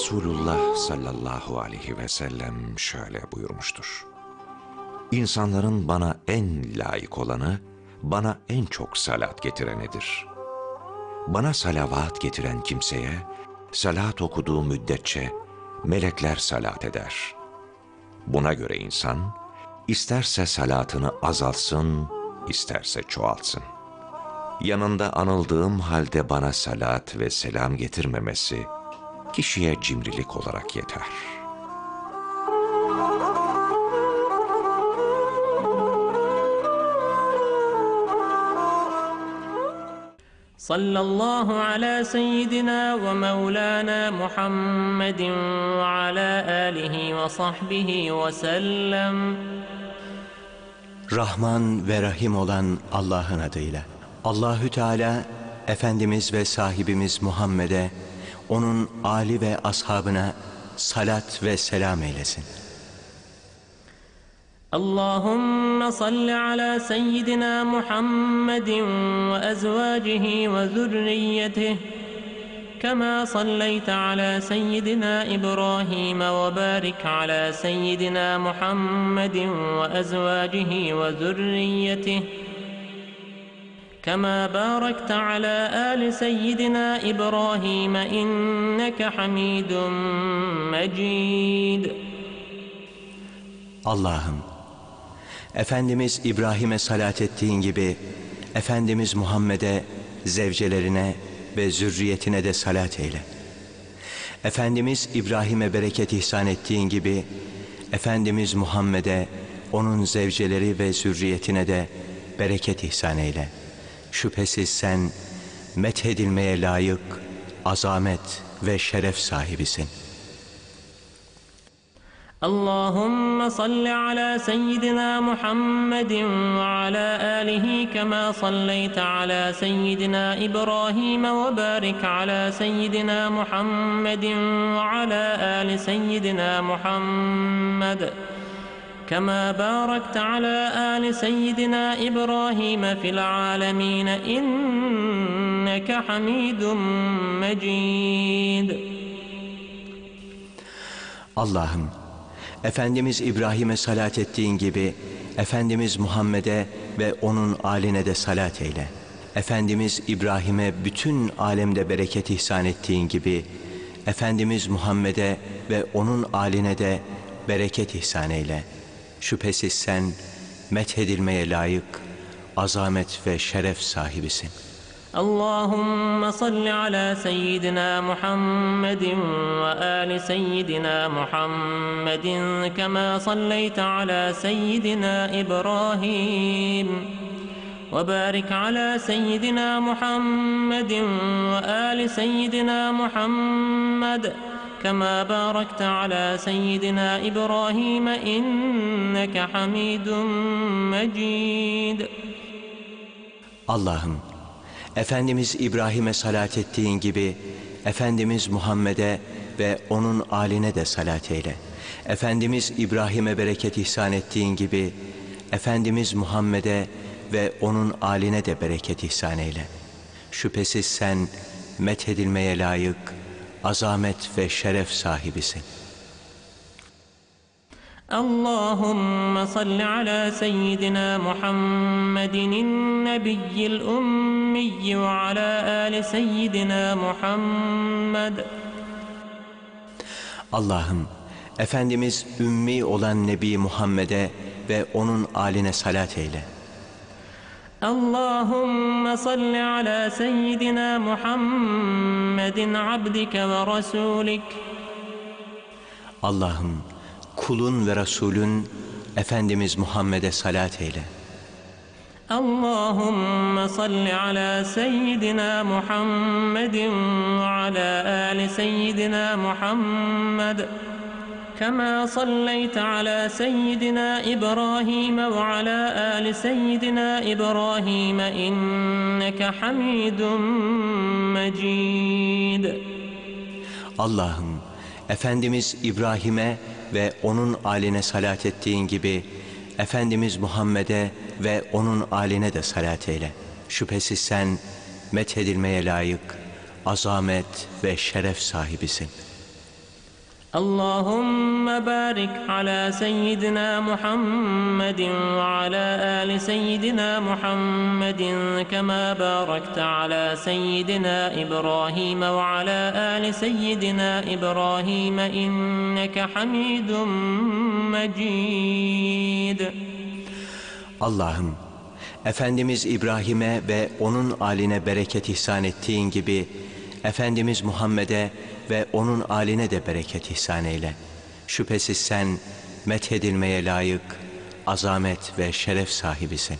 Resulullah sallallahu aleyhi ve sellem şöyle buyurmuştur. İnsanların bana en layık olanı, bana en çok salat getirenidir. Bana salavat getiren kimseye, salat okuduğu müddetçe melekler salat eder. Buna göre insan, isterse salatını azalsın, isterse çoğalsın. Yanında anıldığım halde bana salat ve selam getirmemesi, kişiye cimrilik olarak yeter. Sallallahu ala seyyidina ve mevlana Muhammedin ve ala alihi ve sahbihi ve sellem. Rahman ve Rahim olan Allah'ın adıyla. Allahü Teala Efendimiz ve sahibimiz Muhammed'e onun ali ve ashabına salat ve selam eylesin. اللهم صل على سيدنا محمد وأزواجه وذريته كما صليت على سيدنا إبراهيم وبارك على سيدنا محمد وأزواجه وذريته كما باركت على آل سيدنا إبراهيم إنك حميد مجيد Allah'ım, Efendimiz İbrahim'e salat ettiğin gibi, Efendimiz Muhammed'e, zevcelerine ve zürriyetine de salat eyle. Efendimiz İbrahim'e bereket ihsan ettiğin gibi, Efendimiz Muhammed'e, onun zevceleri ve zürriyetine de bereket ihsan eyle. Şüphesiz sen methedilmeye layık azamet ve şeref sahibisin. Allahümme salli ala seyyidina Muhammedin ve ala alihi kema salleyte ala seyyidina İbrahim ve barik ala seyyidina Muhammedin ve ala ali seyyidina Muhammed. كما باركت على آل سيدنا إبراهيم في العالمين إنك حميد مجيد Allah'ım Efendimiz İbrahim'e salat ettiğin gibi Efendimiz Muhammed'e ve onun aline de salat eyle. Efendimiz İbrahim'e bütün alemde bereket ihsan ettiğin gibi Efendimiz Muhammed'e ve onun aline de bereket ihsan eyle. Şüphesiz sen methedilmeye layık azamet ve şeref sahibisin. Allahümme salli ala seyyidina Muhammedin ve ali seyyidina Muhammedin kema salleyte ala seyyidina İbrahim ve barik ala seyyidina Muhammedin ve وآل seyyidina Muhammedin كما باركت على سيدنا إبراهيم إنك حميد مجيد Allah'ım Efendimiz İbrahim'e salat ettiğin gibi Efendimiz Muhammed'e ve onun aline de salat eyle. Efendimiz İbrahim'e bereket ihsan ettiğin gibi Efendimiz Muhammed'e ve onun aline de bereket ihsan eyle. Şüphesiz sen methedilmeye layık, azamet ve şeref sahibisin. اللهم صل على سيدنا محمد النبي الأمي وعلى آل سيدنا محمد Allah'ım Efendimiz ümmi olan Nebi Muhammed'e ve onun aline salat eyle. اللهم صل على سيدنا Muhammedin abdike ve rasulik Allah'ım kulun ve Resulün Efendimiz Muhammed'e salat eyle. Allahümme salli ala seyyidina Muhammedin ve ala ali seyyidina Muhammed. كما صليت على سيدنا إبراهيم وعلى آل سيدنا إبراهيم إنك حميد مجيد Allah'ım Efendimiz İbrahim'e ve onun aline salat ettiğin gibi Efendimiz Muhammed'e ve onun aline de salat eyle. Şüphesiz sen methedilmeye layık, azamet ve şeref sahibisin.'' اللهم بارك على سيدنا محمد وعلى آل سيدنا محمد كما باركت على سيدنا إبراهيم وعلى آل سيدنا إبراهيم إنك حميد مجيد Allah'ım Efendimiz İbrahim'e ve onun aline bereket ihsan ettiğin gibi Efendimiz Muhammed'e ve onun aline de bereket ihsan eyle. Şüphesiz sen methedilmeye layık, azamet ve şeref sahibisin.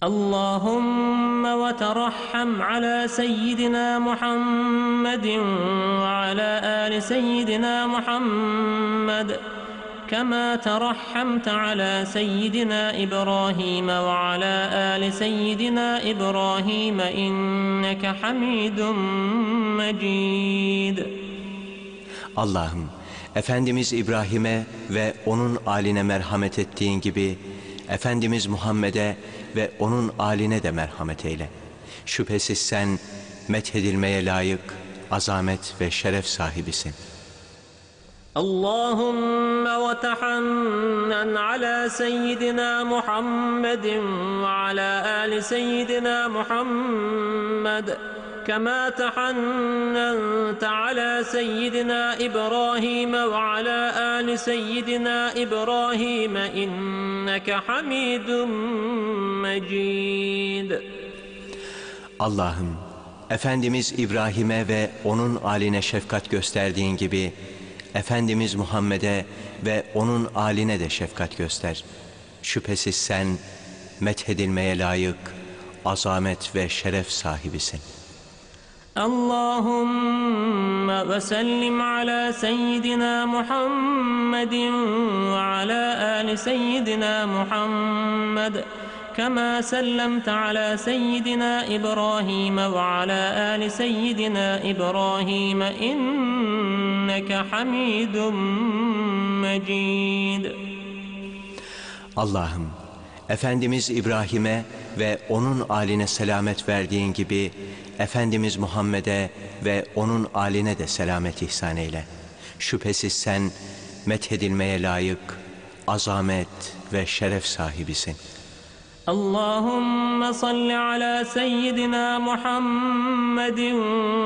Allahümme ve terahhem ala seyyidina Muhammedin ve ala ali seyyidina Muhammed. كما ترحمت على سيدنا إبراهيم وعلى آل سيدنا إبراهيم إنك حميد مجيد Allah'ım Efendimiz İbrahim'e ve onun aline merhamet ettiğin gibi Efendimiz Muhammed'e ve onun aline de merhamet eyle. Şüphesiz sen methedilmeye layık, azamet ve şeref sahibisin. اللهم وتحنن على سيدنا محمد وعلى آل سيدنا محمد كما تحننت على سيدنا إبراهيم وعلى آل سيدنا إبراهيم إنك حميد مجيد Allah'ım Efendimiz İbrahim'e ve onun aline şefkat gösterdiğin gibi Efendimiz Muhammed'e ve onun aline de şefkat göster. Şüphesiz sen methedilmeye layık, azamet ve şeref sahibisin. اللهم وسلم على سيدنا محمد وعلى آل سيدنا محمد كما سلمت على سيدنا إبراهيم وعلى آل سيدنا إبراهيم inneke hamidun mecid. Allah'ım Efendimiz İbrahim'e ve onun aline selamet verdiğin gibi Efendimiz Muhammed'e ve onun aline de selamet ihsan eyle. Şüphesiz sen methedilmeye layık, azamet ve şeref sahibisin.'' اللهم صل على سيدنا محمد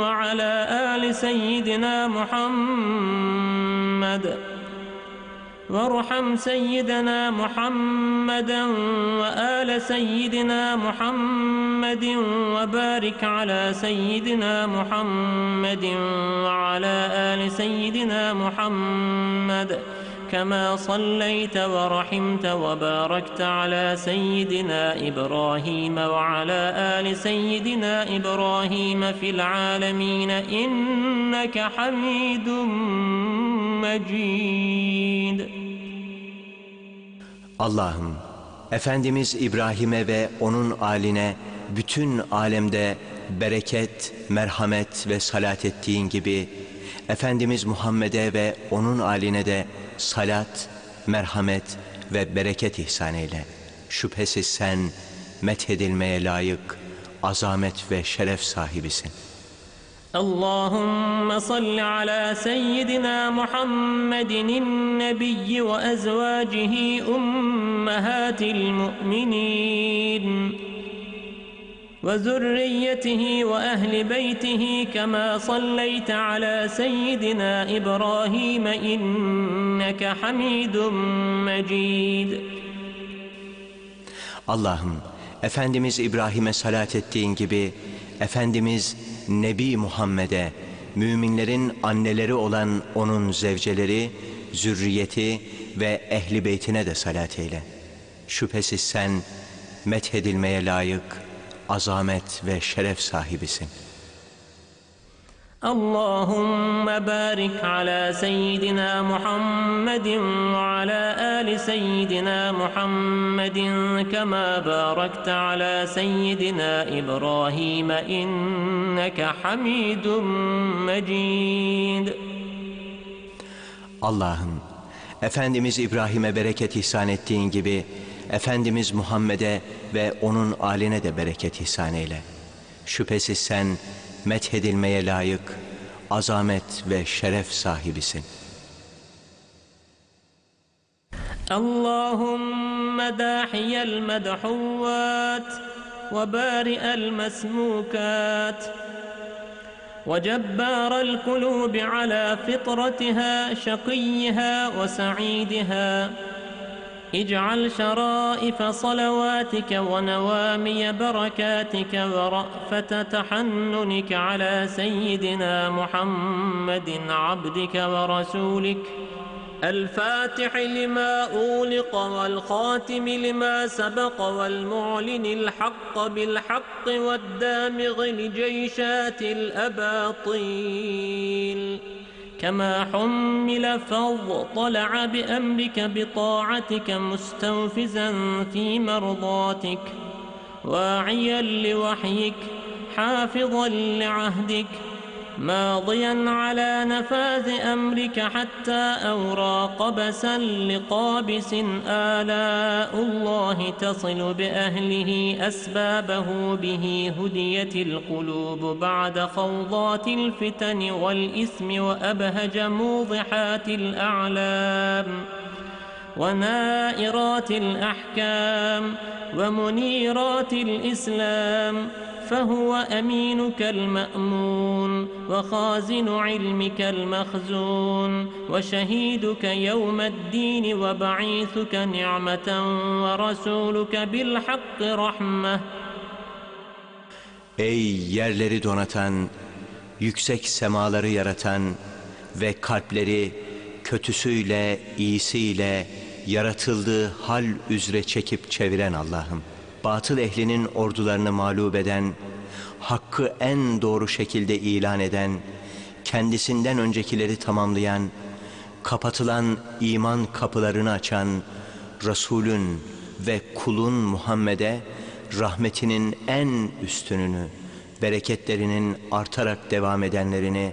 وعلى آل سيدنا محمد. وارحم سيدنا محمدا وآل سيدنا محمد وبارك على سيدنا محمد وعلى آل سيدنا محمد. كما صليت ورحمت وباركت على سيدنا إبراهيم وعلى آل سيدنا إبراهيم في العالمين إنك حميد مجيد Allah'ım Efendimiz İbrahim'e ve onun aline bütün alemde bereket, merhamet ve salat ettiğin gibi Efendimiz Muhammed'e ve onun aline de salat, merhamet ve bereket ihsan eyle. Şüphesiz sen methedilmeye layık, azamet ve şeref sahibisin. اللهم صل على سيدنا محمد النبي وأزواجه أمهات المؤمنين وذريته وأهل بيته كما صليت على سيدنا إبراهيم إنك حميد مجيد Allah'ım Efendimiz İbrahim'e salat ettiğin gibi Efendimiz Nebi Muhammed'e müminlerin anneleri olan onun zevceleri, zürriyeti ve ehli beytine de salat eyle. Şüphesiz sen methedilmeye layık, azamet ve şeref sahibisin. Allahümme barik ala seyyidina Muhammedin ve ala ali seyyidina Muhammedin kema barakte ala seyyidina İbrahim inneke hamidun mecid. Allah'ım, Efendimiz İbrahim'e bereket ihsan ettiğin gibi Efendimiz Muhammed'e ve onun aline de bereket ihsan eyle. Şüphesiz sen methedilmeye layık, azamet ve şeref sahibisin. اللهم داحي المدحوات وبارئ المسموكات وجبار القلوب على فطرتها شقيها وسعيدها اجعل شرائف صلواتك ونوامي بركاتك ورأفة تحننك على سيدنا محمد عبدك ورسولك. الفاتح لما أولق والخاتم لما سبق والمعلن الحق بالحق والدامغ لجيشات الأباطيل. كما حمل فاضطلع بأمرك بطاعتك مستوفزا في مرضاتك واعيا لوحيك حافظا لعهدك. ماضيا على نفاذ أمرك حتى أورى قبسا لقابس آلاء الله تصل بأهله أسبابه به هديت القلوب بعد خوضات الفتن والإثم وأبهج موضحات الأعلام ونائرات الأحكام ومنيرات الإسلام فهو أمينك المأمون وخازن علمك المخزون وشهيدك يوم الدين وبعيثك نعمة ورسولك بالحق رحمة Ey yerleri donatan, yüksek semaları yaratan ve kalpleri kötüsüyle, iyisiyle yaratıldığı hal üzere çekip çeviren Allah'ım. Batıl ehlinin ordularını mağlup eden, hakkı en doğru şekilde ilan eden, kendisinden öncekileri tamamlayan, kapatılan iman kapılarını açan Resulün ve kulun Muhammed'e rahmetinin en üstününü, bereketlerinin artarak devam edenlerini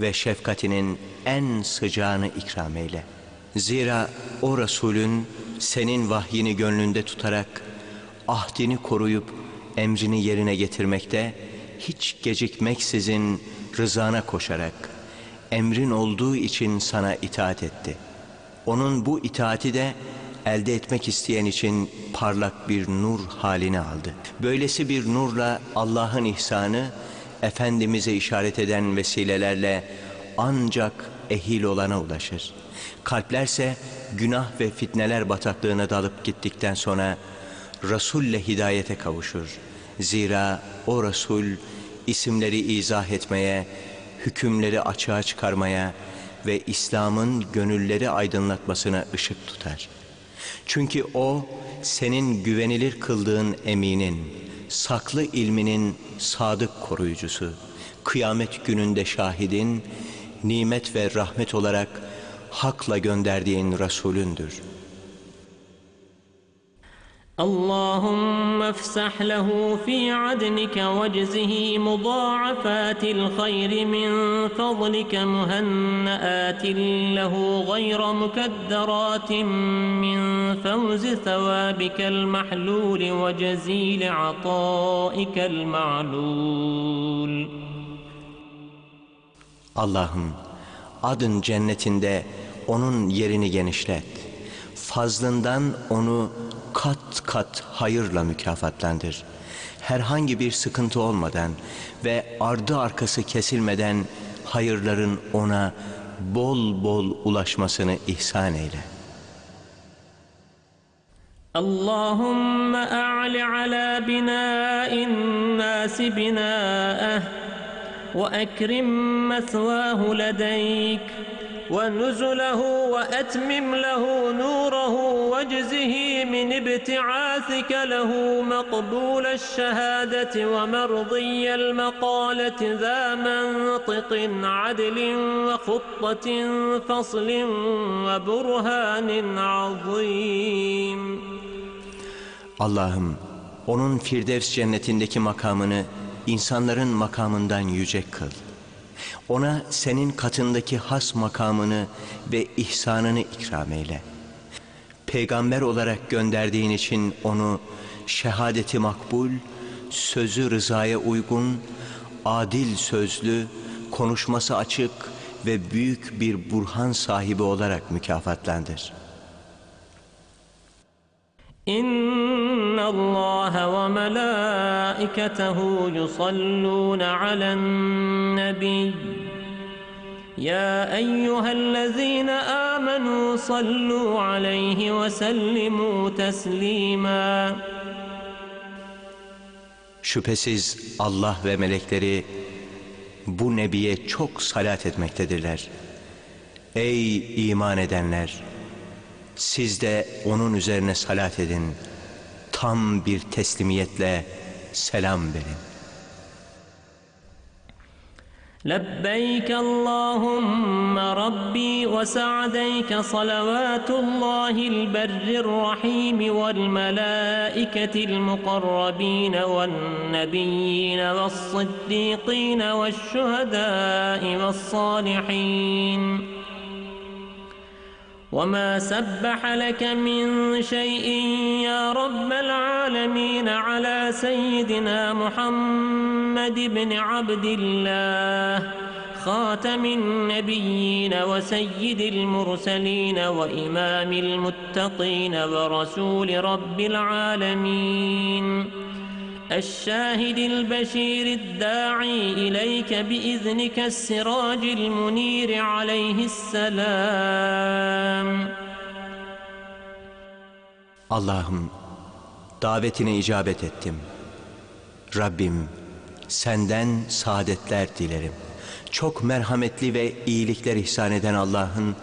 ve şefkatinin en sıcağını ikram eyle. Zira o Resulün senin vahyini gönlünde tutarak ahdini koruyup emrini yerine getirmekte hiç gecikmeksizin rızana koşarak emrin olduğu için sana itaat etti. Onun bu itaati de elde etmek isteyen için parlak bir nur halini aldı. Böylesi bir nurla Allah'ın ihsanı Efendimiz'e işaret eden vesilelerle ancak ehil olana ulaşır. Kalplerse günah ve fitneler bataklığına dalıp gittikten sonra Resul'le hidayete kavuşur. Zira o Resul isimleri izah etmeye, hükümleri açığa çıkarmaya ve İslam'ın gönülleri aydınlatmasına ışık tutar. Çünkü o senin güvenilir kıldığın eminin, saklı ilminin sadık koruyucusu, kıyamet gününde şahidin, nimet ve rahmet olarak hakla gönderdiğin Resulündür.'' اللهم افسح له في عدنك واجزه مضاعفات الخير من فضلك مهنآت له غير مكدرات من فوز ثوابك المحلول وجزيل عطائك المعلول Allah'ım adın cennetinde onun yerini genişlet. Fazlından onu kat kat hayırla mükafatlandır. Herhangi bir sıkıntı olmadan ve ardı arkası kesilmeden hayırların ona bol bol ulaşmasını ihsan eyle. اللهم أعل على بناء الناس بناءه وأكرم مثواه لديك ونزله وأتمم له نوره واجزه من ابتعاثك له مقبول الشهادة ومرضي المقالة ذا منطق عدل وخطة فصل وبرهان عظيم Allah'ım onun Firdevs cennetindeki makamını insanların makamından yüce kıl. Ona senin katındaki has makamını ve ihsanını ikram eyle. Peygamber olarak gönderdiğin için onu şehadeti makbul, sözü rızaya uygun, adil sözlü, konuşması açık ve büyük bir burhan sahibi olarak mükafatlandır. إن الله وملائكته يصلون على النبي يا أيها الذين آمنوا صلوا عليه وسلموا تسليما Şüphesiz Allah ve melekleri bu nebiye çok salat etmektedirler. Ey iman edenler! Siz de onun üzerine salat edin. Tam bir teslimiyetle selam verin. لبيك اللهم ربي وسعديك صلوات الله البر الرحيم والملائكة المقربين والنبيين والصديقين والشهداء والصالحين وما سبح لك من شيء يا رب العالمين على سيدنا محمد بن عبد الله خاتم النبيين وسيد المرسلين وإمام المتقين ورسول رب العالمين. الشاهد البشير الداعي إليك بإذنك السراج المنير عليه السلام Allah'ım davetine icabet ettim. Rabbim senden saadetler dilerim. Çok merhametli ve iyilikler ihsan eden Allah'ın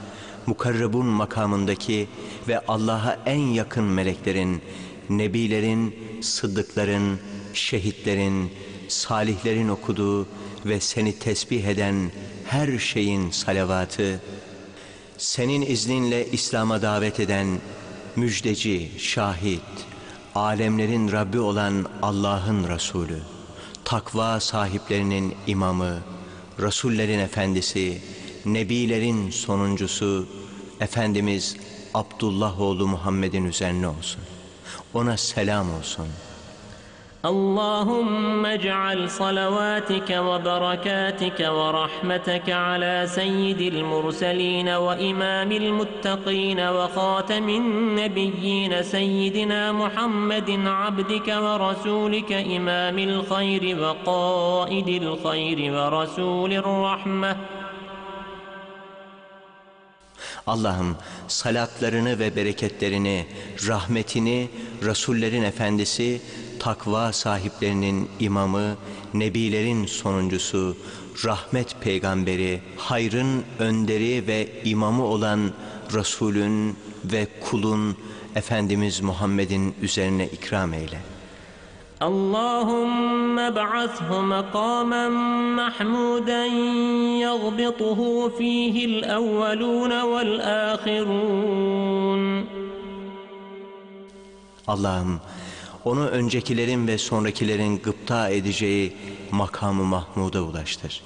mukarrabun makamındaki ve Allah'a en yakın meleklerin, nebilerin, sıddıkların, şehitlerin, salihlerin okuduğu ve seni tesbih eden her şeyin salavatı, senin izninle İslam'a davet eden müjdeci, şahit, alemlerin Rabbi olan Allah'ın Resulü, takva sahiplerinin imamı, Resullerin efendisi, nebilerin sonuncusu, Efendimiz Abdullah oğlu Muhammed'in üzerine olsun. Ona selam olsun. اللهم اجعل صلواتك وبركاتك ورحمتك على سيد المرسلين وإمام المتقين وخاتم النبيين سيدنا محمد عبدك ورسولك إمام الخير وقائد الخير ورسول الرحمة. Allah'ım salatlarını ve bereketlerini, rahmetini Resullerin efendisi, takva sahiplerinin imamı, nebilerin sonuncusu, rahmet peygamberi, hayrın önderi ve imamı olan Resulün ve kulun Efendimiz Muhammed'in üzerine ikram eyle. Allahümme ba'athu makamen mahmuden yagbituhu fihil evvelûne vel âhirûn. Allah'ım onu öncekilerin ve sonrakilerin gıpta edeceği makamı Mahmud'a ulaştır.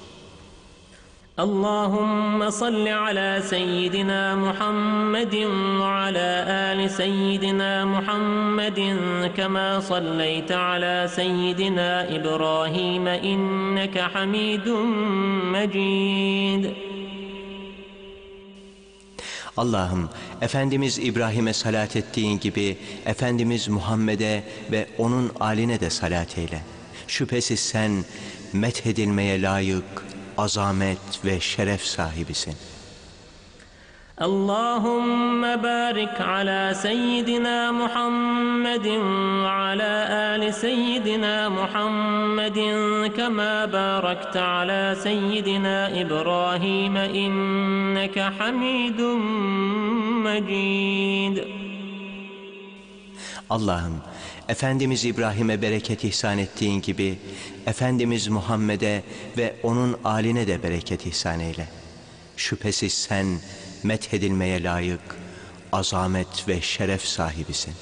Allahümme salli ala seyyidina Muhammedin ve ala ali seyyidina Muhammedin kema salleyte ala seyyidina İbrahim inneke hamidun mecid.'' Allah'ım Efendimiz İbrahim'e salat ettiğin gibi Efendimiz Muhammed'e ve onun aline de salat eyle. Şüphesiz sen methedilmeye layık, azamet ve şeref sahibisin. اللهم بارك على سيدنا محمد وعلى آل سيدنا محمد كما باركت على سيدنا إبراهيم إنك حميد مجيد Allah'ım Efendimiz İbrahim'e bereket ihsan ettiğin gibi Efendimiz Muhammed'e ve onun aline de bereket ihsan eyle. Şüphesiz sen methedilmeye layık, azamet ve şeref sahibisin.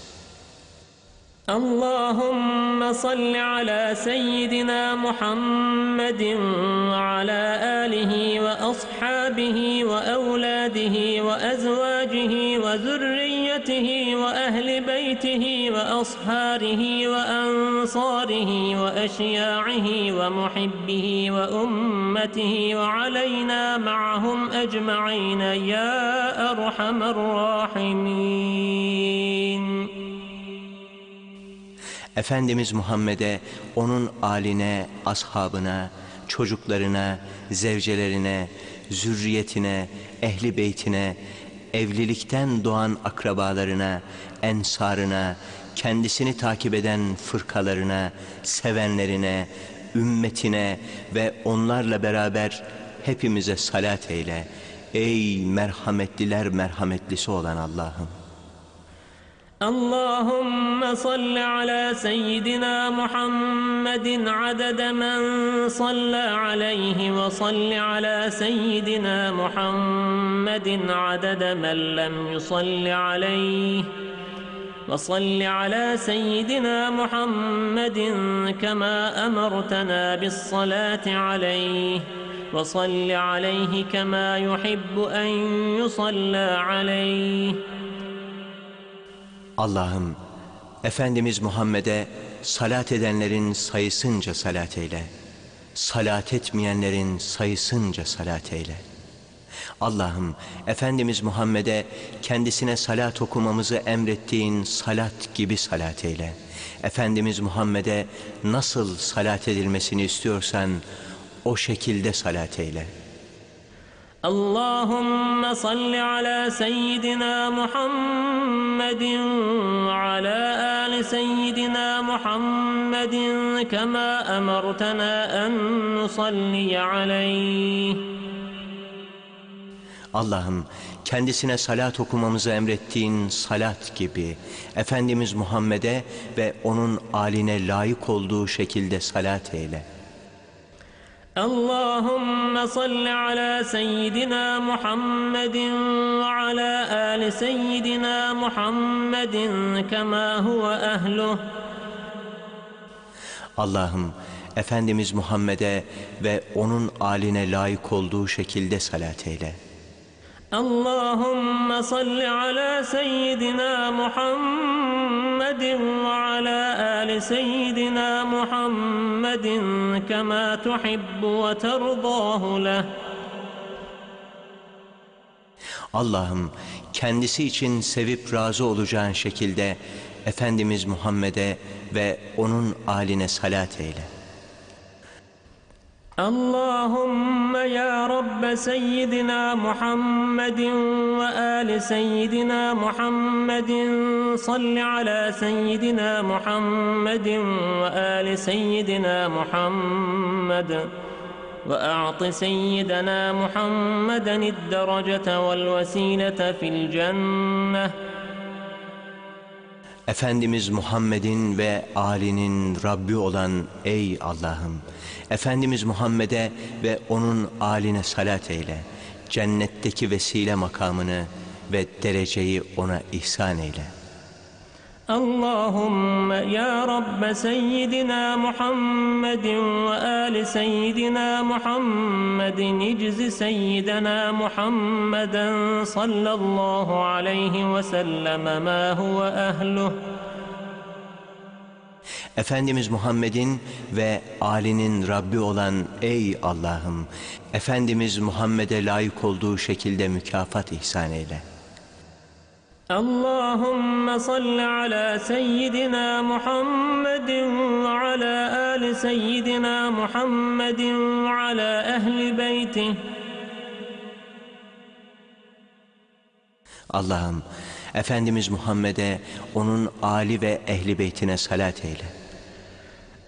اللهم صل على سيدنا محمد وعلى آله وأصحابه وأولاده وأزواجه وذريته وأهل بيته وأصهاره وأنصاره وأشياعه ومحبه وأمته وعلينا معهم أجمعين يا أرحم الراحمين. Efendimiz Muhammed'e, onun aline, ashabına, çocuklarına, zevcelerine, zürriyetine, ehli beytine, evlilikten doğan akrabalarına, ensarına, kendisini takip eden fırkalarına, sevenlerine, ümmetine ve onlarla beraber hepimize salat eyle. Ey merhametliler merhametlisi olan Allah'ım. اللهم صل على سيدنا محمد عدد من صلى عليه وصل على سيدنا محمد عدد من لم يصل عليه وصل على سيدنا محمد كما أمرتنا بالصلاة عليه وصل عليه كما يحب أن يصلى عليه Allah'ım Efendimiz Muhammed'e salat edenlerin sayısınca salat eyle. Salat etmeyenlerin sayısınca salat eyle. Allah'ım Efendimiz Muhammed'e kendisine salat okumamızı emrettiğin salat gibi salat eyle. Efendimiz Muhammed'e nasıl salat edilmesini istiyorsan o şekilde salat eyle. اللهم صل على سيدنا محمد وعلى آل سيدنا محمد كما أمرتنا أن نصلي عليه Allah'ım kendisine salat okumamızı emrettiğin salat gibi Efendimiz Muhammed'e ve onun aline layık olduğu şekilde salat eyle. اللهم صل على سيدنا محمد وعلى آل سيدنا محمد كما هو أهله Allah'ım Efendimiz Muhammed'e ve onun aline layık olduğu şekilde salat eyle. اللهم صل على سيدنا محمد وعلى آل سيدنا محمد كما تحب وترضاه له Allah'ım kendisi için sevip razı olacağın şekilde Efendimiz Muhammed'e ve onun aline salat eyle. اللهم يا رب سيدنا محمد وآل سيدنا محمد صل على سيدنا محمد وآل سيدنا محمد وأعط سيدنا محمدا الدرجة والوسيلة في الجنة. Efendimiz Muhammed'in ve alinin Rabbi olan ey Allah'ım Efendimiz Muhammed'e ve onun aline salat eyle. Cennetteki vesile makamını ve dereceyi ona ihsan eyle. اللهم يا رب سيدنا محمد وآل سيدنا محمد اجز سيدنا محمدا صلى الله عليه وسلم ما هو أهله Efendimiz Muhammed'in ve âlinin Rabbi olan ey Allah'ım, Efendimiz Muhammed'e layık olduğu şekilde mükafat ihsan eyle. Allahümme salli ala seyyidina Muhammedin ve ala ali seyyidina Muhammedin ve ala ehli beytih. Allah'ım Efendimiz Muhammed'e, onun âli ve ehli beytine salat eyle.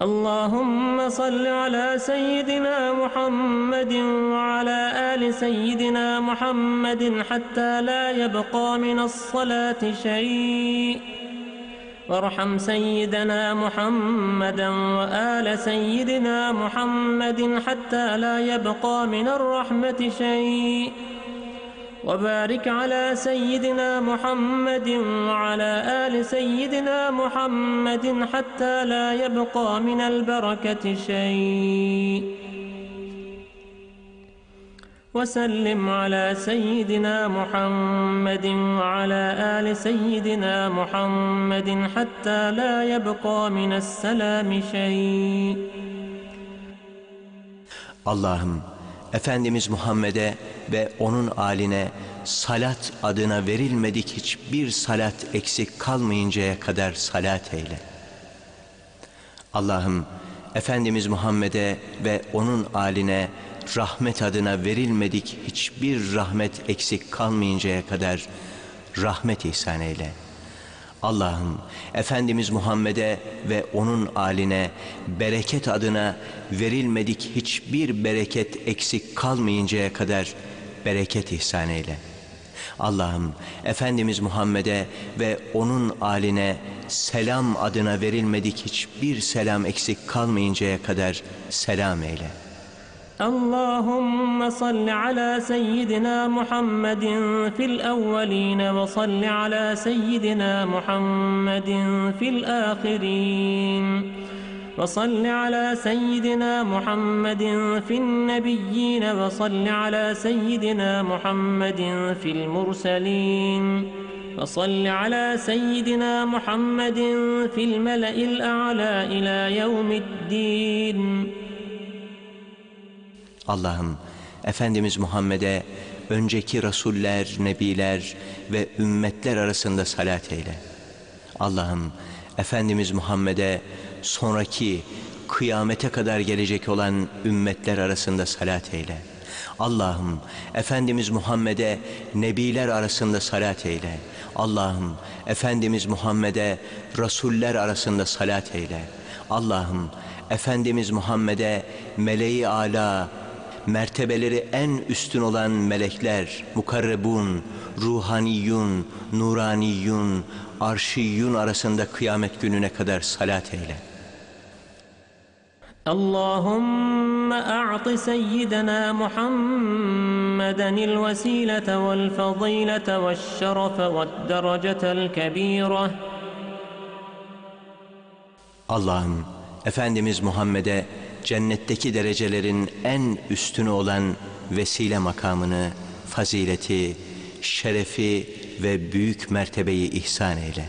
اللهم صل على سيدنا محمد وعلى آل سيدنا محمد حتى لا يبقى من الصلاة شيء. وارحم سيدنا محمدا وآل سيدنا محمد حتى لا يبقى من الرحمة شيء. وبارك على سيدنا محمد وعلى آل سيدنا محمد حتى لا يبقى من البركة شيء. وسلم على سيدنا محمد وعلى آل سيدنا محمد حتى لا يبقى من السلام شيء. Allah'ım Efendimiz Muhammed'e ve onun aline salat adına verilmedik hiçbir salat eksik kalmayıncaya kadar salat eyle. Allah'ım Efendimiz Muhammed'e ve onun aline rahmet adına verilmedik hiçbir rahmet eksik kalmayıncaya kadar rahmet ihsan eyle. Allah'ım Efendimiz Muhammed'e ve onun aline bereket adına verilmedik hiçbir bereket eksik kalmayıncaya kadar bereket ihsan eyle. Allah'ım Efendimiz Muhammed'e ve onun aline selam adına verilmedik hiçbir selam eksik kalmayıncaya kadar selam eyle. اللهم صل على سيدنا محمد في الأولين وصل على سيدنا محمد في الآخرين وصل على سيدنا محمد في النبيين وصل على سيدنا محمد في المرسلين وصل على سيدنا محمد في الملأ الأعلى إلى يوم الدين Allah'ım Efendimiz Muhammed'e önceki rasuller, nebiler ve ümmetler arasında salat eyle. Allah'ım Efendimiz Muhammed'e sonraki kıyamete kadar gelecek olan ümmetler arasında salat eyle. Allah'ım Efendimiz Muhammed'e nebiler arasında salat eyle. Allah'ım Efendimiz Muhammed'e rasuller arasında salat eyle. Allah'ım Efendimiz Muhammed'e meleği ala, mertebeleri en üstün olan melekler, mukarrebun, ruhaniyun, nuraniyun, arşiyun arasında kıyamet gününe kadar salat eyle. اللهم أعط سيدنا محمدا الوسيلة والفضيلة والشرف والدرجة الكبيرة Allah'ım Efendimiz Muhammed'e cennetteki derecelerin en üstünü olan vesile makamını, fazileti, şerefi ve büyük mertebeyi ihsan eyle.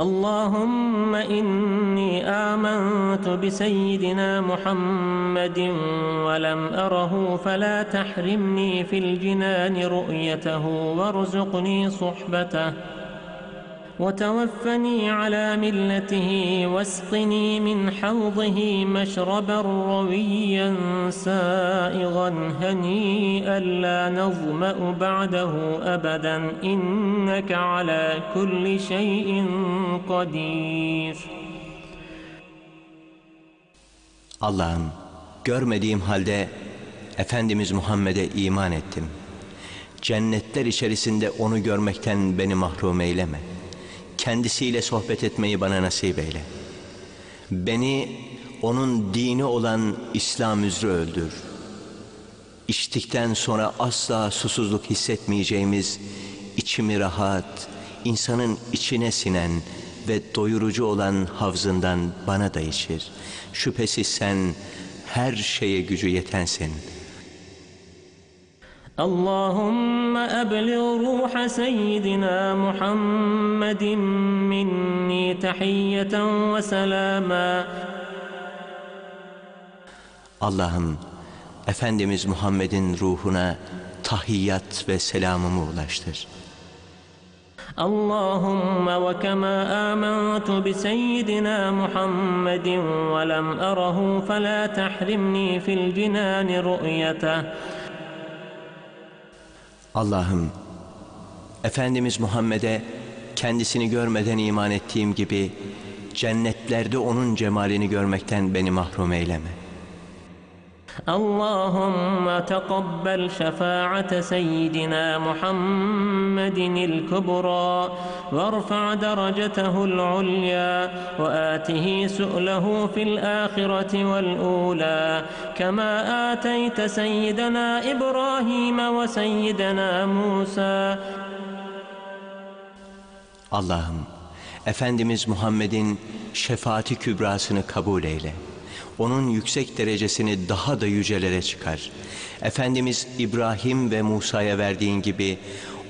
اللهم إني آمنت بسيدنا محمد ولم أره فلا تحرمني في الجنان رؤيته وارزقني صحبته وتوفني على ملته واسقني من حوضه مشربا رويا سائغا هنيئا لا نظمأ بعده أبدا إنك على كل شيء قدير Allah'ım görmediğim halde Efendimiz Muhammed'e iman ettim. Cennetler içerisinde onu görmekten beni mahrum eyleme. Kendisiyle sohbet etmeyi bana nasip eyle. Beni onun dini olan İslam üzere öldür. İçtikten sonra asla susuzluk hissetmeyeceğimiz, içimi rahat, insanın içine sinen ve doyurucu olan havzından bana da içir. Şüphesiz sen her şeye gücü yetensin. اللهم أبلغ روح سيدنا محمد مني تحية وسلاما Allah'ım Efendimiz Muhammed'in ruhuna tahiyyat ve selamımı ulaştır. اللهم وكما آمنت بسيدنا محمد ولم أره فلا تحرمني في الجنان رؤيته Allah'ım Efendimiz Muhammed'e kendisini görmeden iman ettiğim gibi cennetlerde onun cemalini görmekten beni mahrum eyleme. اللهم تقبل شفاعة سيدنا محمد الكبرى وارفع درجته العليا وآته سؤله في الآخرة والأولى كما آتيت سيدنا إبراهيم وسيدنا موسى Allah'ım, Efendimiz Muhammed'in şefaati kübrasını kabul eyle. Onun yüksek derecesini daha da yücelere çıkar. Efendimiz İbrahim ve Musa'ya verdiğin gibi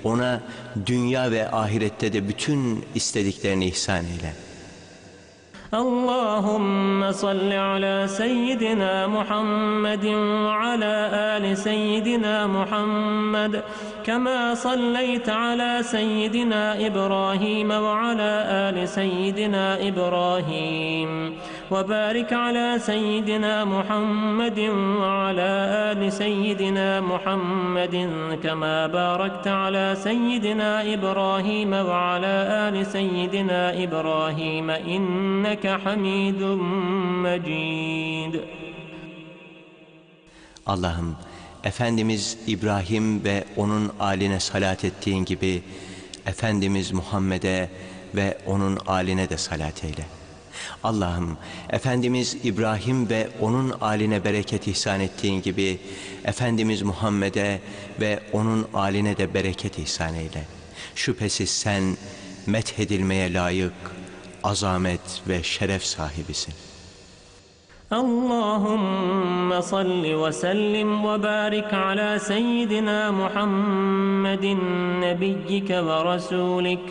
ona dünya ve ahirette de bütün istediklerini ihsan eyle. اللهم صل على سيدنا محمد وعلى آل سيدنا محمد كما صليت على سيدنا إبراهيم وعلى آل سيدنا إبراهيم وبارك على سيدنا محمد وعلى آل سيدنا محمد كما باركت على سيدنا إبراهيم وعلى آل سيدنا إبراهيم إنك حميد مجيد Allah'ım Efendimiz İbrahim ve onun aline salat ettiğin gibi Efendimiz Muhammed'e ve onun aline de salat eyle. Allah'ım Efendimiz İbrahim ve onun aline bereket ihsan ettiğin gibi Efendimiz Muhammed'e ve onun aline de bereket ihsan eyle. Şüphesiz sen methedilmeye layık, azamet ve şeref sahibisin. اللهم صل وسلم وبارك على سيدنا محمد نبيك ورسولك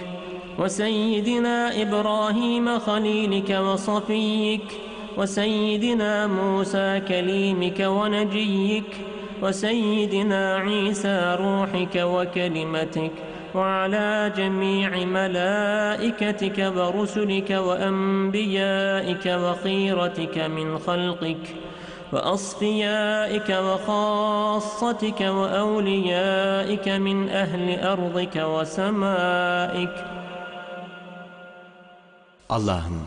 وسيدنا إبراهيم خليلك وصفيك وسيدنا موسى كليمك ونجيك وسيدنا عيسى روحك وكلمتك وعلى جميع ملائكتك ورسلك وأنبيائك وخيرتك من خلقك وأصفيائك وخاصتك وأوليائك من أهل أرضك وسمائك. Allah'ım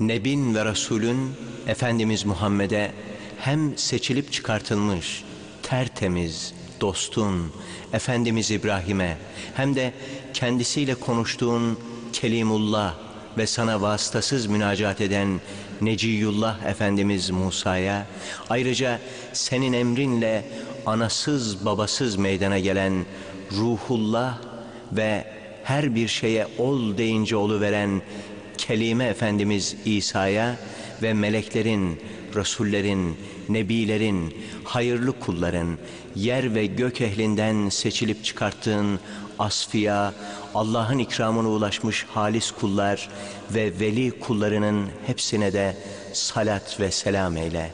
Nebin ve Resulün Efendimiz Muhammed'e hem seçilip çıkartılmış tertemiz dostun Efendimiz İbrahim'e hem de kendisiyle konuştuğun Kelimullah ve sana vasıtasız münacat eden Neciyullah Efendimiz Musa'ya ayrıca senin emrinle anasız babasız meydana gelen Ruhullah ve her bir şeye ol deyince oluveren Kelime Efendimiz İsa'ya ve meleklerin, Resullerin, Nebilerin, hayırlı kulların, yer ve gök ehlinden seçilip çıkarttığın asfiya, Allah'ın ikramına ulaşmış halis kullar ve veli kullarının hepsine de salat ve selam eyle,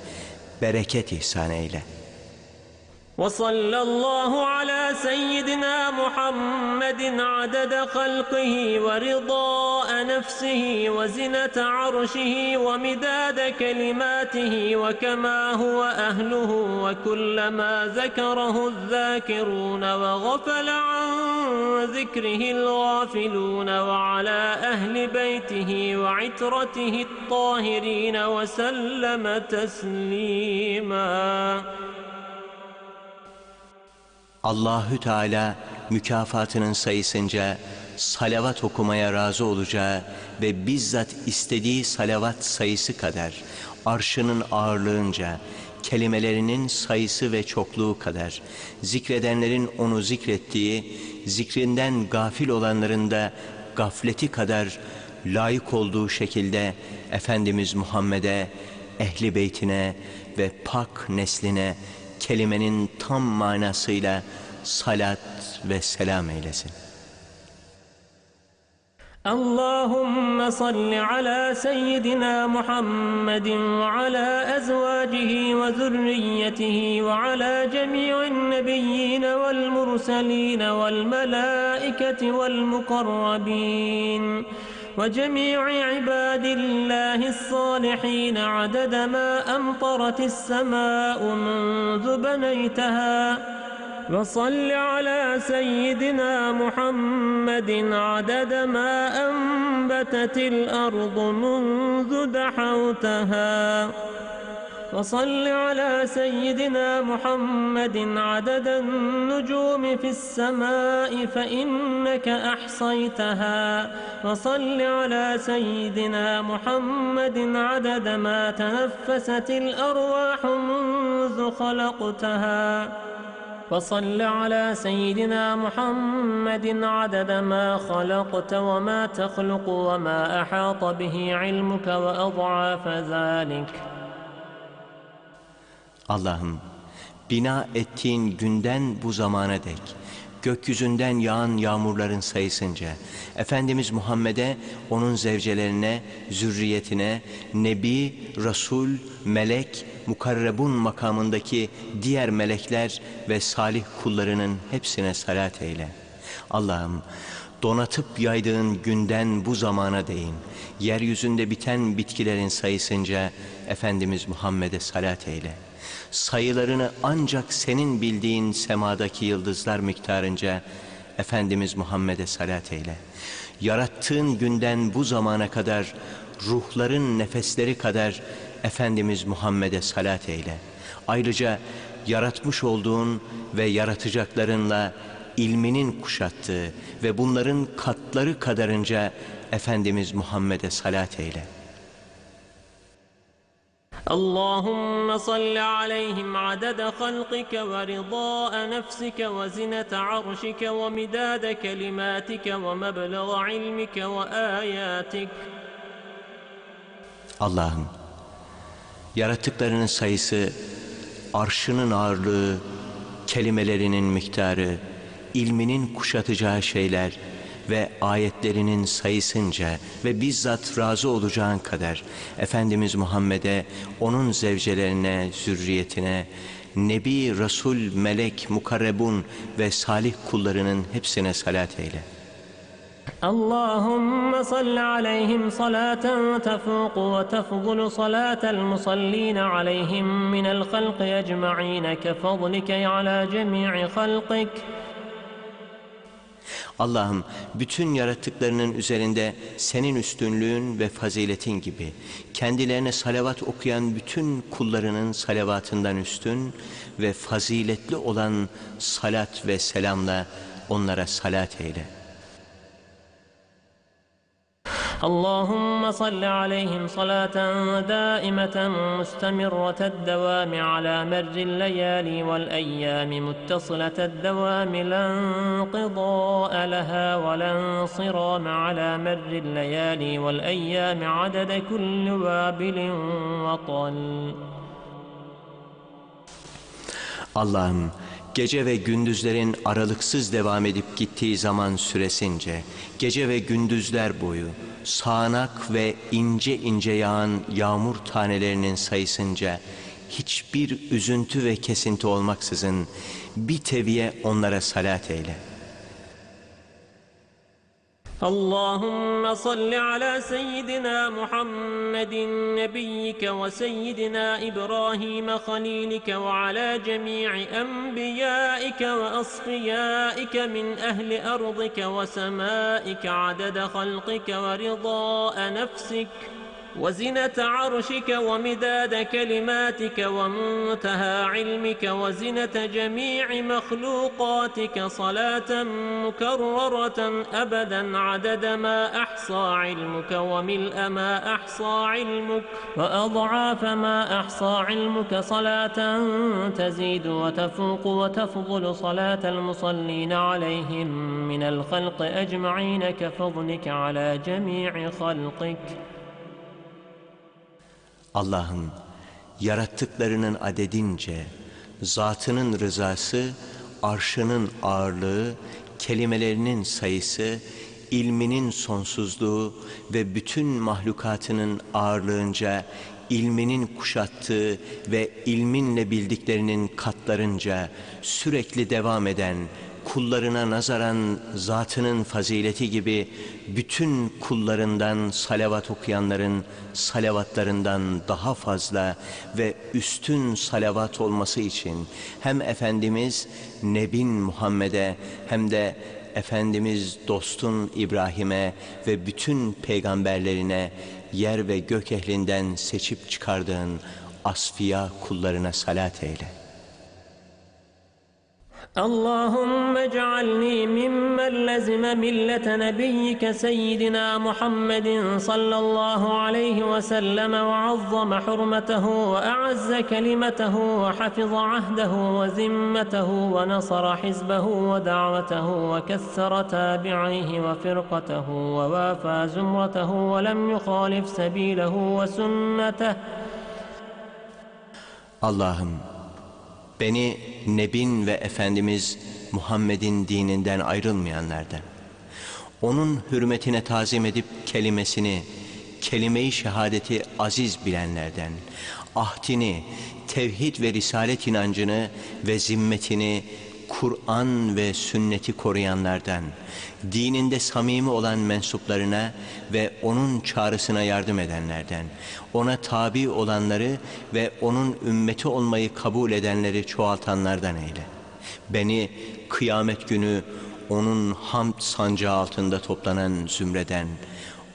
bereket ihsan eyle.'' وصلى الله على سيدنا محمد عدد خلقه ورضاء نفسه وزنة عرشه ومداد كلماته وكما هو أهله وكلما ذكره الذاكرون وغفل عن ذكره الغافلون وعلى أهل بيته وعترته الطاهرين وسلم تسليماً Allahü Teala mükafatının sayısınca salavat okumaya razı olacağı ve bizzat istediği salavat sayısı kadar arşının ağırlığınca kelimelerinin sayısı ve çokluğu kadar zikredenlerin onu zikrettiği zikrinden gafil olanların da gafleti kadar layık olduğu şekilde Efendimiz Muhammed'e, ehli beytine ve pak nesline kelimenin tam manasıyla salat ve selam eylesin. اللهم صل على سيدنا محمد وعلى أزواجه وذريته وعلى جميع النبيين والمرسلين والملائكة والمقربين وجميع عباد الله الصالحين عدد ما أمطرت السماء منذ بنيتها. وصل على سيدنا محمد عدد ما أنبتت الأرض منذ دحوتها. وصل على سيدنا محمد عدد النجوم في السماء فإنك أحصيتها. وصل على سيدنا محمد عدد ما تنفست الأرواح منذ خلقتها. وصل على سيدنا محمد عدد ما خلقت وما تخلق وما أحاط به علمك وأضعاف ذلك. Allah'ım bina ettiğin günden bu zamana dek gökyüzünden yağan yağmurların sayısınca Efendimiz Muhammed'e, onun zevcelerine, zürriyetine, Nebi, Resul, Melek, Mukarrebun makamındaki diğer melekler ve salih kullarının hepsine salat eyle. Allah'ım donatıp yaydığın günden bu zamana değin. Yeryüzünde biten bitkilerin sayısınca Efendimiz Muhammed'e salat eyle. Sayılarını ancak senin bildiğin semadaki yıldızlar miktarınca Efendimiz Muhammed'e salat eyle. Yarattığın günden bu zamana kadar ruhların nefesleri kadar Efendimiz Muhammed'e salat eyle. Ayrıca yaratmış olduğun ve yaratacaklarınla ilminin kuşattığı ve bunların katları kadarınca Efendimiz Muhammed'e salat eyle. اللهم صل عليهم عدد خلقك ورضاء نفسك وزنة عرشك ومداد كلماتك ومبلغ علمك وآياتك Allah'ım yarattıklarının sayısı, arşının ağırlığı, kelimelerinin miktarı, ilminin kuşatacağı şeyler ve ayetlerinin sayısınca ve bizzat razı olacağın kadar Efendimiz Muhammed'e, onun zevcelerine, zürriyetine, Nebi, Resul, Melek, Mukarrebun ve salih kullarının hepsine salat eyle. اللهم صل عليهم صلاة تفوق وتفضل صلاة المصلين عليهم من الخلق أجمعين كفضلك على جميع خلقك Allah'ım bütün yarattıklarının üzerinde senin üstünlüğün ve faziletin gibi kendilerine salavat okuyan bütün kullarının salavatından üstün ve faziletli olan salat ve selamla onlara salat eyle. اللهم صل عليهم صلاة دائمة مستمرة الدوام على مر الليالي والأيام متصلة الدوام لا انقضاء لها ولا انصرام على مر الليالي والأيام عدد كل وابل وطل Allah'ım gece ve gündüzlerin aralıksız devam edip gittiği zaman süresince, gece ve gündüzler boyu sağanak ve ince ince yağan yağmur tanelerinin sayısınca hiçbir üzüntü ve kesinti olmaksızın bir teviye onlara salat eyle. اللهم صل على سيدنا محمد نبيك وسيدنا إبراهيم خليلك وعلى جميع أنبيائك وأصفيائك من أهل أرضك وسمائك عدد خلقك ورضاء نفسك وزنة عرشك ومداد كلماتك ومنتهى علمك وزنة جميع مخلوقاتك صلاة مكررة أبدا عدد ما أحصى علمك وملء ما أحصى علمك وأضعاف ما أحصى علمك صلاة تزيد وتفوق وتفضل صلاة المصلين عليهم من الخلق أجمعين كفضلك على جميع خلقك Allah'ım yarattıklarının adedince zatının rızası, arşının ağırlığı, kelimelerinin sayısı, ilminin sonsuzluğu ve bütün mahlukatının ağırlığınca ilminin kuşattığı ve ilminle bildiklerinin katlarınca sürekli devam eden kullarına nazaran zatının fazileti gibi bütün kullarından salavat okuyanların salavatlarından daha fazla ve üstün salavat olması için hem Efendimiz Nebin Muhammed'e hem de Efendimiz dostun İbrahim'e ve bütün peygamberlerine yer ve gök ehlinden seçip çıkardığın asfiya kullarına salat eyle. اللهم اجعلني ممن لزم ملة نبيك سيدنا محمد صلى الله عليه وسلم وعظم حرمته وأعز كلمته وحفظ عهده وذمته ونصر حزبه ودعوته وكثر تابعيه وفرقته ووافى زمرته ولم يخالف سبيله وسنته. Allah'ım beni Nebin ve Efendimiz Muhammed'in dininden ayrılmayanlardan, onun hürmetine tazim edip kelimesini, kelime-i şehadeti aziz bilenlerden, ahdini, tevhid ve risalet inancını ve zimmetini Kur'an ve sünneti koruyanlardan, dininde samimi olan mensuplarına ve onun çağrısına yardım edenlerden, ona tabi olanları ve onun ümmeti olmayı kabul edenleri çoğaltanlardan eyle. Beni kıyamet günü onun hamd sancağı altında toplanan zümreden,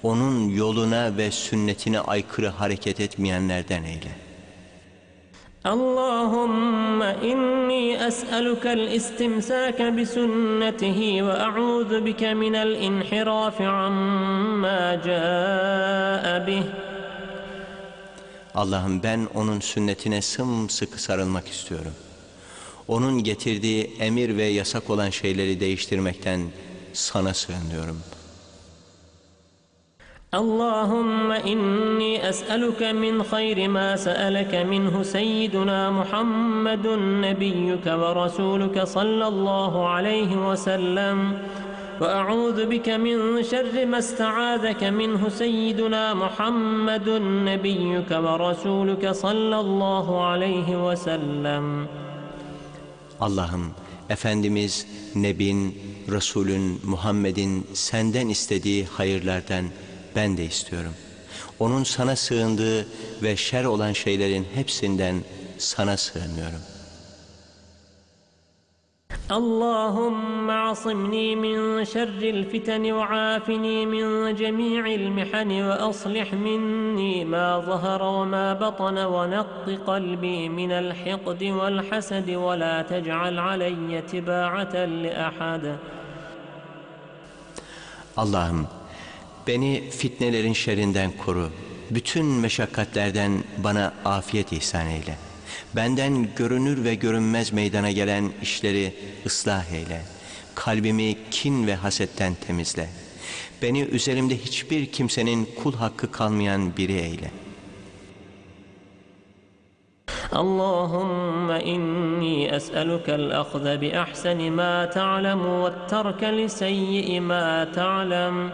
onun yoluna ve sünnetine aykırı hareket etmeyenlerden eyle.'' اللهم إني أسألك الاستمساك بسنته وأعوذ بك من الانحراف عما جاء به Allah'ım ben onun sünnetine sımsıkı sarılmak istiyorum. Onun getirdiği emir ve yasak olan şeyleri değiştirmekten sana sığınıyorum. اللهم إني أسألك من خير ما سألك منه سيدنا محمد نبيك ورسولك صلى الله عليه وسلم. وأعوذ بك من شر ما استعاذك منه سيدنا محمد نبيك ورسولك صلى الله عليه وسلم. Allah'ım Efendimiz, Nebin, Resulün, Muhammed'in senden istediği hayırlardan ben de istiyorum. Onun sana sığındığı ve şer olan şeylerin hepsinden sana sığınıyorum. اللهم اعصمني من شر الفتن وعافني من جميع المحن وأصلح مني ما ظهر وما بطن ونق قلبي من الحقد والحسد ولا تجعل علي تباعة لأحد Allah'ım beni fitnelerin şerrinden koru. Bütün meşakkatlerden bana afiyet ihsan eyle. Benden görünür ve görünmez meydana gelen işleri ıslah eyle. Kalbimi kin ve hasetten temizle. Beni üzerimde hiçbir kimsenin kul hakkı kalmayan biri eyle. اللهم إني أسألك الأخذ بأحسن ما تعلم والترك لسيء ما تعلم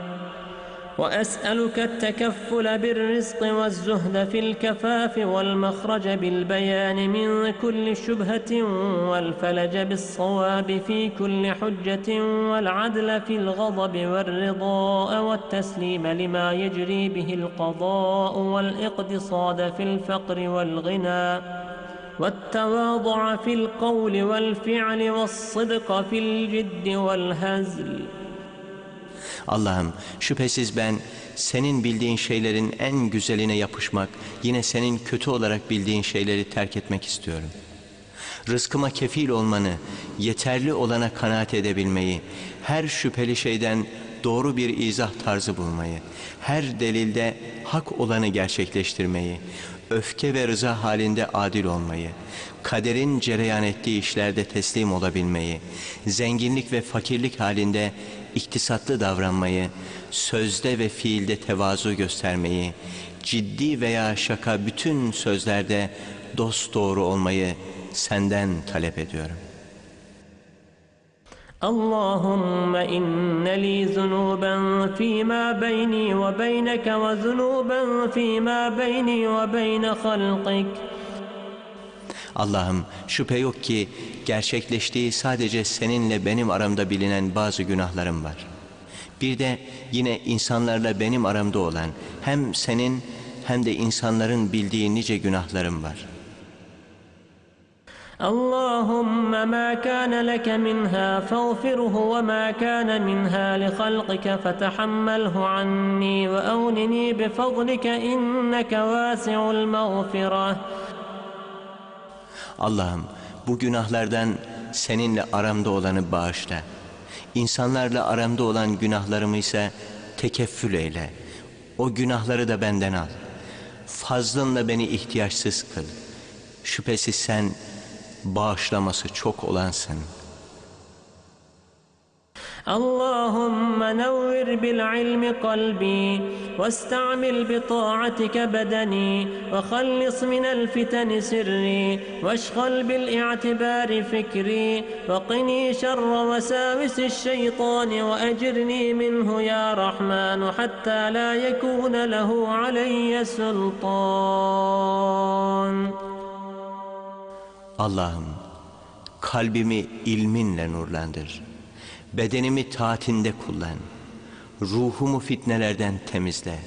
وأسألك التكفل بالرزق والزهد في الكفاف والمخرج بالبيان من كل شبهة والفلج بالصواب في كل حجة والعدل في الغضب والرضاء والتسليم لما يجري به القضاء والإقتصاد في الفقر والغنى والتواضع في القول والفعل والصدق في الجد والهزل Allah'ım şüphesiz ben senin bildiğin şeylerin en güzeline yapışmak, yine senin kötü olarak bildiğin şeyleri terk etmek istiyorum. Rızkıma kefil olmanı, yeterli olana kanaat edebilmeyi, her şüpheli şeyden doğru bir izah tarzı bulmayı, her delilde hak olanı gerçekleştirmeyi, öfke ve rıza halinde adil olmayı, kaderin cereyan ettiği işlerde teslim olabilmeyi, zenginlik ve fakirlik halinde iktisatlı davranmayı, sözde ve fiilde tevazu göstermeyi, ciddi veya şaka bütün sözlerde dost doğru olmayı senden talep ediyorum. اللهم إن لي ذنوبا فيما بيني وبينك وذنوبا فيما بيني وبين خلقك Allah'ım şüphe yok ki gerçekleştiği sadece seninle benim aramda bilinen bazı günahlarım var. Bir de yine insanlarla benim aramda olan hem senin hem de insanların bildiği nice günahlarım var. Allahümme ma kana leke minha fagfirhu ve ma kana minha li halqike fetehammelhu anni ve avnini bi fadlike inneke vasi'ul mağfirah. Allah'ım bu günahlardan seninle aramda olanı bağışla. İnsanlarla aramda olan günahlarımı ise tekeffül eyle. O günahları da benden al. Fazlınla beni ihtiyaçsız kıl. Şüphesiz sen bağışlaması çok olansın. اللهم نور بالعلم قلبي واستعمل بطاعتك بدني وخلص من الفتن سري واشغل بالاعتبار فكري وقني شر وساوس الشيطان وأجرني منه يا رحمن حتى لا يكون له علي سلطان Allah'ım kalbimi ilminle nurlandır. Bedenimi taatinde kullan. Ruhumu fitnelerden temizle.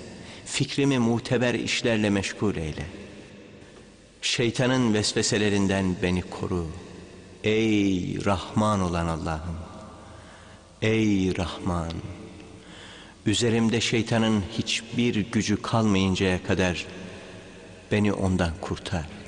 Fikrimi muteber işlerle meşgul eyle. Şeytanın vesveselerinden beni koru. Ey Rahman olan Allah'ım. Ey Rahman. Üzerimde şeytanın hiçbir gücü kalmayıncaya kadar beni ondan kurtar.